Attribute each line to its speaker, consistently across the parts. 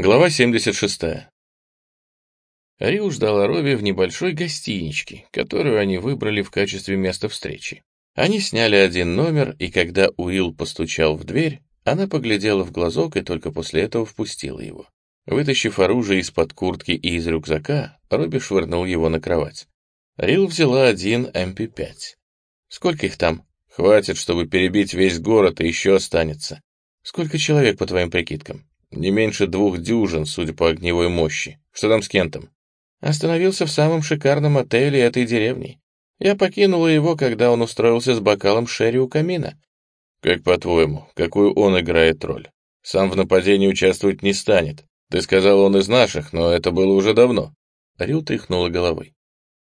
Speaker 1: Глава 76. Рил ждала Робби в небольшой гостиничке, которую они выбрали в качестве места встречи. Они сняли один номер, и когда Уилл постучал в дверь, она поглядела в глазок и только после этого впустила его. Вытащив оружие из-под куртки и из рюкзака, Робби швырнул его на кровать. Рил взяла один МП-5. Эм «Сколько их там?» «Хватит, чтобы перебить весь город, и еще останется». «Сколько человек, по твоим прикидкам?» Не меньше двух дюжин, судя по огневой мощи. Что там с Кентом? Остановился в самом шикарном отеле этой деревни. Я покинула его, когда он устроился с бокалом шерри у камина. Как по-твоему, какую он играет роль? Сам в нападении участвовать не станет. Ты сказал, он из наших, но это было уже давно. Рил тряхнула головой.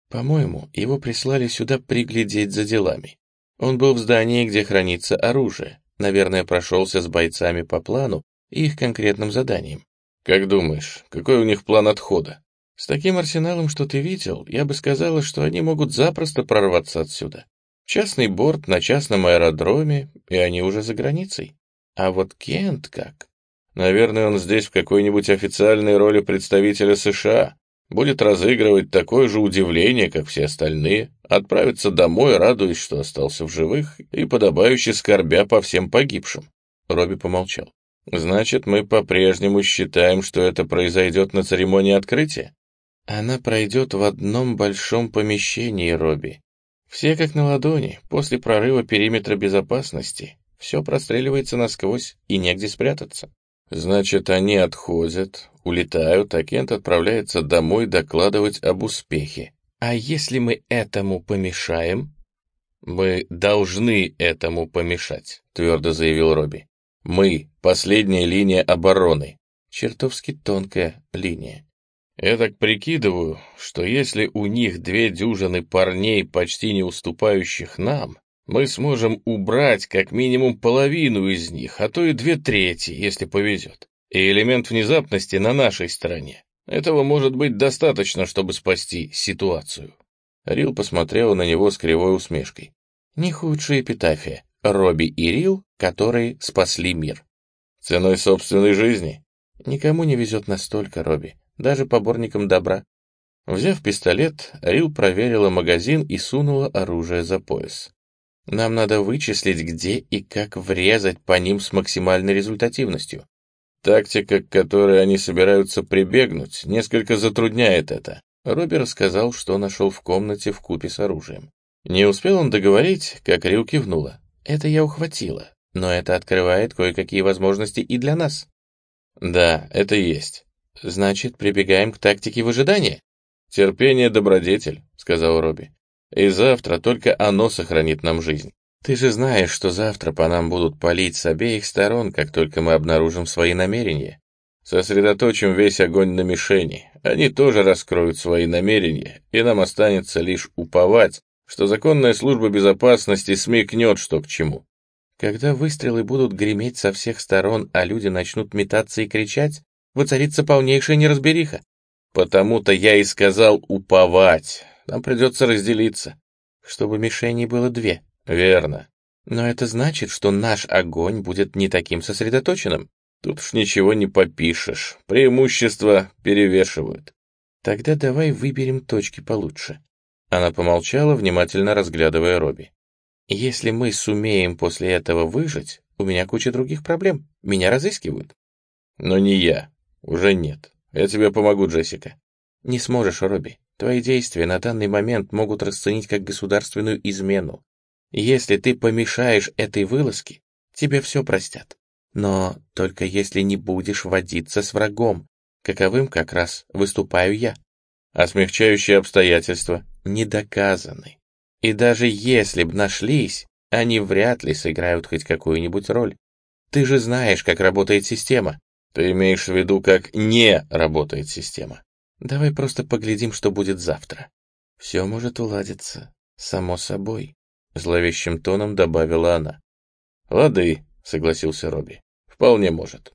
Speaker 1: По-моему, его прислали сюда приглядеть за делами. Он был в здании, где хранится оружие. Наверное, прошелся с бойцами по плану их конкретным заданием. Как думаешь, какой у них план отхода? С таким арсеналом, что ты видел, я бы сказала, что они могут запросто прорваться отсюда. Частный борт на частном аэродроме, и они уже за границей. А вот Кент как? Наверное, он здесь в какой-нибудь официальной роли представителя США. Будет разыгрывать такое же удивление, как все остальные, отправиться домой, радуясь, что остался в живых, и подобающе скорбя по всем погибшим. Робби помолчал. Значит, мы по-прежнему считаем, что это произойдет на церемонии открытия? Она пройдет в одном большом помещении, Робби. Все как на ладони, после прорыва периметра безопасности. Все простреливается насквозь, и негде спрятаться. Значит, они отходят, улетают, а Кент отправляется домой докладывать об успехе. А если мы этому помешаем? Мы должны этому помешать, твердо заявил Робби. Мы — последняя линия обороны. Чертовски тонкая линия. Я так прикидываю, что если у них две дюжины парней, почти не уступающих нам, мы сможем убрать как минимум половину из них, а то и две трети, если повезет. И элемент внезапности на нашей стороне. Этого может быть достаточно, чтобы спасти ситуацию. Рил посмотрела на него с кривой усмешкой. Не худшая эпитафия. Робби и Рил, которые спасли мир. Ценой собственной жизни? Никому не везет настолько, Робби, даже поборникам добра. Взяв пистолет, Рил проверила магазин и сунула оружие за пояс. Нам надо вычислить, где и как врезать по ним с максимальной результативностью. Тактика, к которой они собираются прибегнуть, несколько затрудняет это. Робби рассказал, что нашел в комнате в купе с оружием. Не успел он договорить, как Рил кивнула. Это я ухватила, но это открывает кое-какие возможности и для нас. Да, это есть. Значит, прибегаем к тактике выжидания? Терпение — добродетель, — сказал Робби. И завтра только оно сохранит нам жизнь. Ты же знаешь, что завтра по нам будут палить с обеих сторон, как только мы обнаружим свои намерения. Сосредоточим весь огонь на мишени. Они тоже раскроют свои намерения, и нам останется лишь уповать, что законная служба безопасности смекнет, что к чему. Когда выстрелы будут греметь со всех сторон, а люди начнут метаться и кричать, воцарится полнейшая неразбериха. Потому-то я и сказал уповать. Нам придется разделиться. Чтобы мишеней было две. Верно. Но это значит, что наш огонь будет не таким сосредоточенным. Тут уж ничего не попишешь. Преимущества перевешивают. Тогда давай выберем точки получше. Она помолчала, внимательно разглядывая Робби. «Если мы сумеем после этого выжить, у меня куча других проблем. Меня разыскивают». «Но не я. Уже нет. Я тебе помогу, Джессика». «Не сможешь, Робби. Твои действия на данный момент могут расценить как государственную измену. Если ты помешаешь этой вылазке, тебе все простят. Но только если не будешь водиться с врагом, каковым как раз выступаю я. А смягчающие обстоятельства не доказаны. И даже если б нашлись, они вряд ли сыграют хоть какую-нибудь роль. Ты же знаешь, как работает система. Ты имеешь в виду, как не работает система. Давай просто поглядим, что будет завтра. Все может уладиться, само собой. Зловещим тоном добавила она. Лады, согласился Робби. Вполне может.